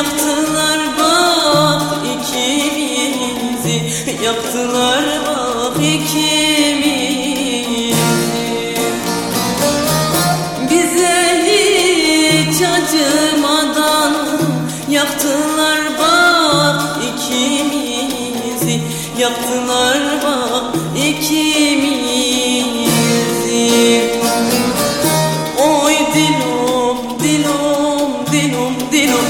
Yaptılar bak ikimizi. Yaptılar bak ikimizi. Bize hiç acımadan Yaktılar bak ikimizi. Yaktılar bak ikimizi. Dilum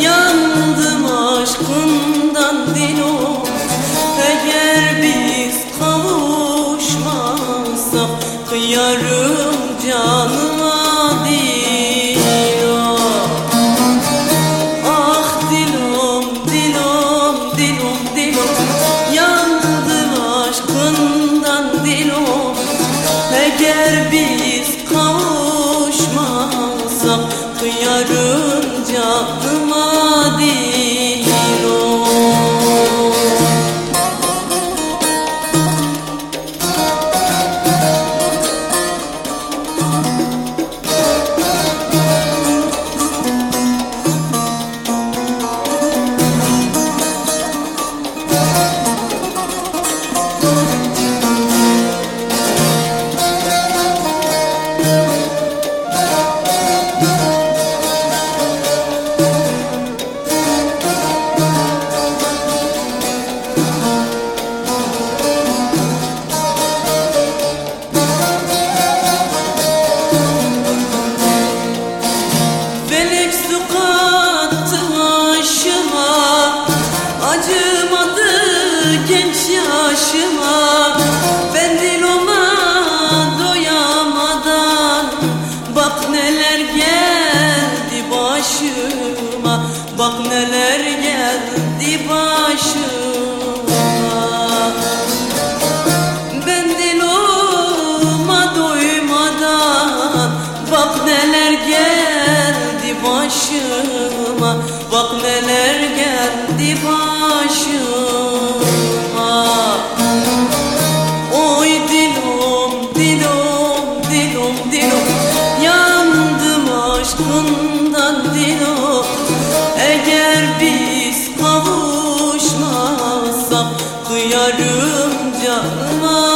Yandım aşkından dilum Eğer biz kavuşmazsak Kıyarım canıma dilum Ah dilum dilum dilum dilum Yandım aşkından dilum Eğer biz kavuşmazsak Kıyarım canıma başıma. Bak neler geldi başıma Bak neler geldi başıma. Oy dilum dilum dilum dilum Yandım aşkından dilum Eğer biz kavuşmazsak Kıyarım canıma